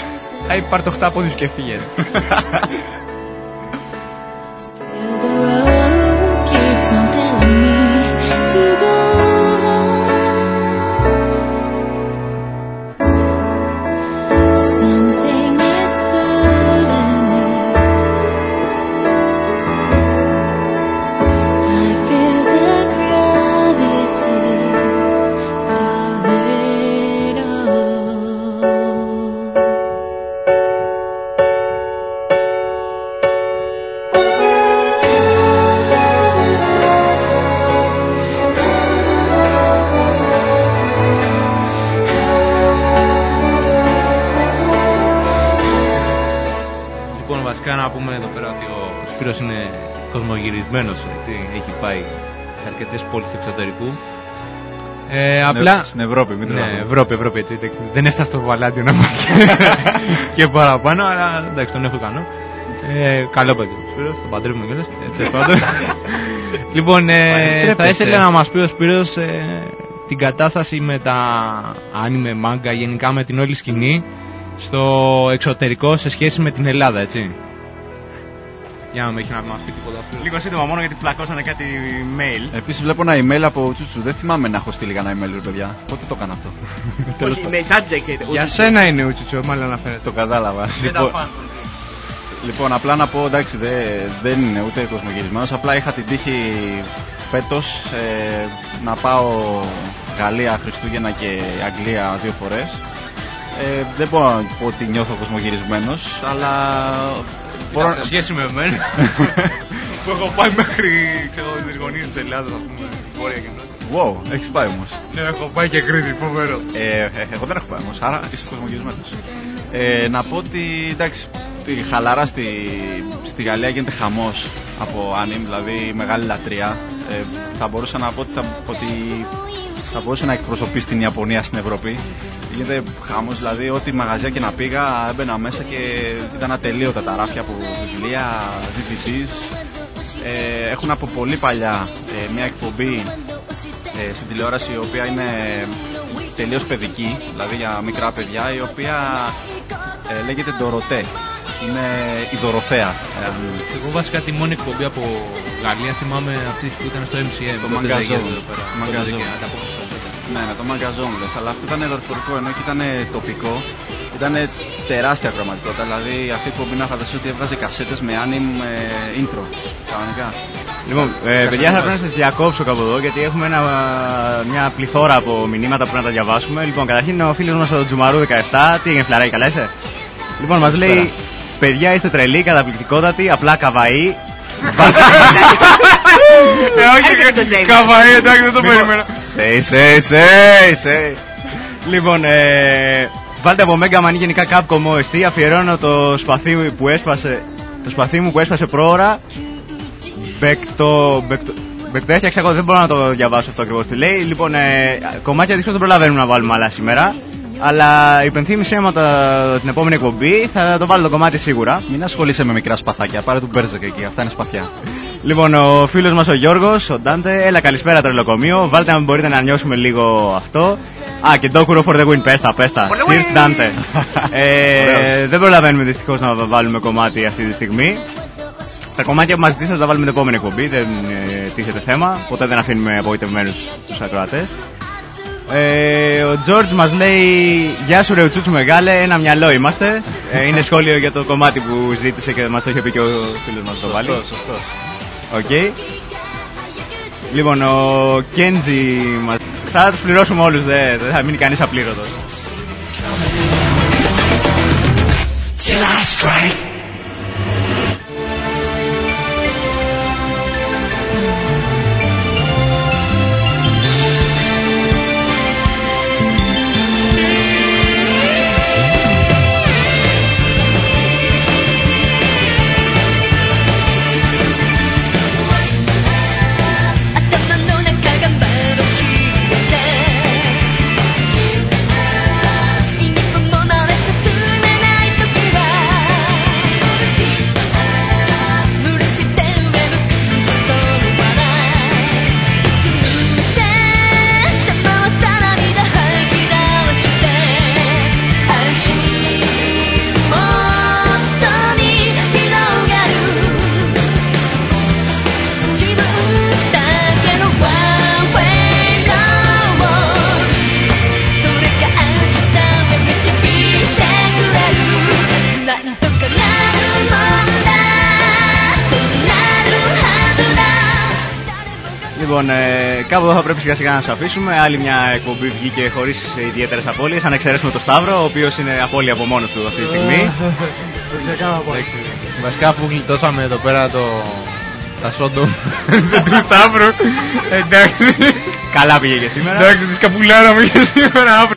Αϊ, πάρ' το 8 πόντους και φύγε. The road keeps on telling me to go απλά... Στην Ευρώπη, μην ναι, τρελαθούμε. Ευρώπη, Ευρώπη, έτσι. εντάξει. Δεν έφτασε στο Βαλάντιο να πάει και παραπάνω, αλλά εντάξει, τον έχω ικανό. Ε, καλό παιδί ο Σπύρος, τον παντρεύουμε κιόλας. ε, τέλος πάντων. λοιπόν, ε, Επιτρέπεσαι. θα ήθελα να μας πει ο Σπύρος ε, την κατάσταση με τα anime, manga, γενικά με την όλη σκηνή στο εξωτερικό σε σχέση με την Ελλάδα, έτσι. Για να μην έχει να μας πει τίποτα αυτό. Λίγο σύντομα μόνο γιατί πλακώσανε κάτι mail. Επίσης βλέπω ένα email από Τσούτσου. Δεν θυμάμαι να έχω στείλει κανένα email, ρε παιδιά. Πότε το έκανα αυτό; Τέλος Όχι, με subject. Για σένα είναι ο Τσουτσο, μάλλον αναφέρεται. Το κατάλαβα. Με τα Λοιπόν, φαν. λοιπόν, απλά να πω εντάξει, δε- δεν είναι ούτε κοσμογυρισμένος. Απλά είχα την τύχη φέτος να πάω Γαλλία, Χριστούγεννα και Αγγλία δύο φορές. Ε, δεν μπορώ να πω ότι νιώθω κοσμογυρισμένος, αλλά. Μπορώ... Σε σχέση με εμένα που έχω πάει μέχρι ξέρω, τις γωνίες της Ελλάδας, ας πούμε, βόρεια και νότια. Wow, έχεις πάει όμως. Ναι, έχω πάει και Κρήτη, φοβερό. Ε, ε, εγώ δεν έχω πάει όμως, άρα είσαι κοσμογυρισμένος. Ε, να πω ότι εντάξει, τη χαλάρα στη, στη Γαλλία γίνεται χαμός από anime, δηλαδή μεγάλη λατρεία. Ε, θα μπορούσα να πω ότι θα, ότι θα μπορούσε να εκπροσωπήσει την Ιαπωνία στην Ευρώπη. Γίνεται χαμός, δηλαδή ό,τι μαγαζιά και να πήγα έμπαινα μέσα και ήταν ατελείωτα τα ράφια από βιβλία, DVDs. Ε, έχουν από πολύ παλιά ε, μια εκπομπή ε, στην τηλεόραση η οποία είναι τελείως παιδική, δηλαδή για μικρά παιδιά, η οποία ε, λέγεται Ντοροτέ. Είναι η Δωροθέα. Ε, αν- Εγώ βασικά τη μόνη εκπομπή από Γαλλία θυμάμαι αυτή που ήταν στο MCM. Το τότε Μαγκαζόν. λέγεται εδώ πέρα. Μαγκαζόν. Τότε και ανταπόκριση στο τότε. Ναι, ναι, το μαγκαζόν λες, αλλά αυτό ήταν δορυφορικό ενώ και ήταν τοπικό. Ήταν τεράστια χρωματικότητα, δηλαδή αυτή η εκπομπή να φανταστείς ότι έβγαζε κασέτες με anime ε, intro, κανονικά. Λοιπόν, ε, παιδιά, θα πρέπει να σας διακόψω κάπου εδώ γιατί έχουμε ένα, μια πληθώρα από μηνύματα που πρέπει να τα διαβάσουμε. Λοιπόν, καταρχήν ο φίλος μας ο Τζουμαρού 17, τι έγινε, φλαράκι, καλά είσαι; Λοιπόν, μας λέει, παιδιά είστε τρελοί, καταπληκτικότατοι, απλά καβαή. Ε, όχι, καβαή, εντάξει, δεν το περίμενα. Say, say, say, say. Λοιπόν, ε, βάλτε από Mega Man ή γενικά Capcom OST, αφιερώνω το σπαθί μου που έσπασε, το σπαθί μου που έσπασε πρόωρα. Μπεκτο, μπεκτο, μπεκτο έφτιαξα εγώ, δεν μπορώ να το διαβάσω αυτό ακριβώς τι λέει. Λοιπόν, ε, κομμάτια δύσκολα δεν προλαβαίνουμε να βάλουμε άλλα σήμερα. Αλλά υπενθύμησέ μου τα- την επόμενη εκπομπή, θα το βάλω το κομμάτι σίγουρα. Μην ασχολείσαι με μικρά σπαθάκια, πάρε του Μπέρζεκ εκεί, αυτά είναι σπαθιά. Λοιπόν, ο φίλος μας ο Γιώργος, ο Ντάντε, έλα καλησπέρα τρελοκομείο. Βάλτε αν μπορείτε να νιώσουμε λίγο αυτό. Α, και Dokuro for the win, πέστα, πέστα. Cheers, Dante. ε, Ωραίος. δεν προλαβαίνουμε δυστυχώς να βάλουμε κομμάτι αυτή τη στιγμή. Τα κομμάτια που μας ζητήσατε θα τα βάλουμε την επόμενη εκπομπή, δεν ε, τίθεται θέμα. Ποτέ δεν αφήνουμε απογοητευμένους τους ακροατές. Ε, ο George μας λέει Γεια σου ρε Ουτσούτσου μεγάλε, ένα μυαλό είμαστε ε, Είναι σχόλιο για το κομμάτι που ζήτησε και μας το είχε πει και ο φίλος μας το βάλει Σωστός, σωστός. Οκ. Λοιπόν, ο Κέντζι μας... Θα τους πληρώσουμε όλους, δεν δεν θα μείνει κανείς απλήρωτος. Till I strike. Κάπου εδώ θα πρέπει σιγά σιγά να σας αφήσουμε. Άλλη μια εκπομπή βγήκε χωρίς ιδιαίτερες απώλειες. Αν εξαιρέσουμε το Σταύρο, ο οποίος είναι απώλεια από μόνος του αυτή τη στιγμή. Εντάξει, Βασικά που γλιτώσαμε εδώ πέρα το... τα σόντο του Σταύρου. Εντάξει. Καλά πήγε και σήμερα. Εντάξει, τη σκαπουλάραμε και σήμερα. αύριο.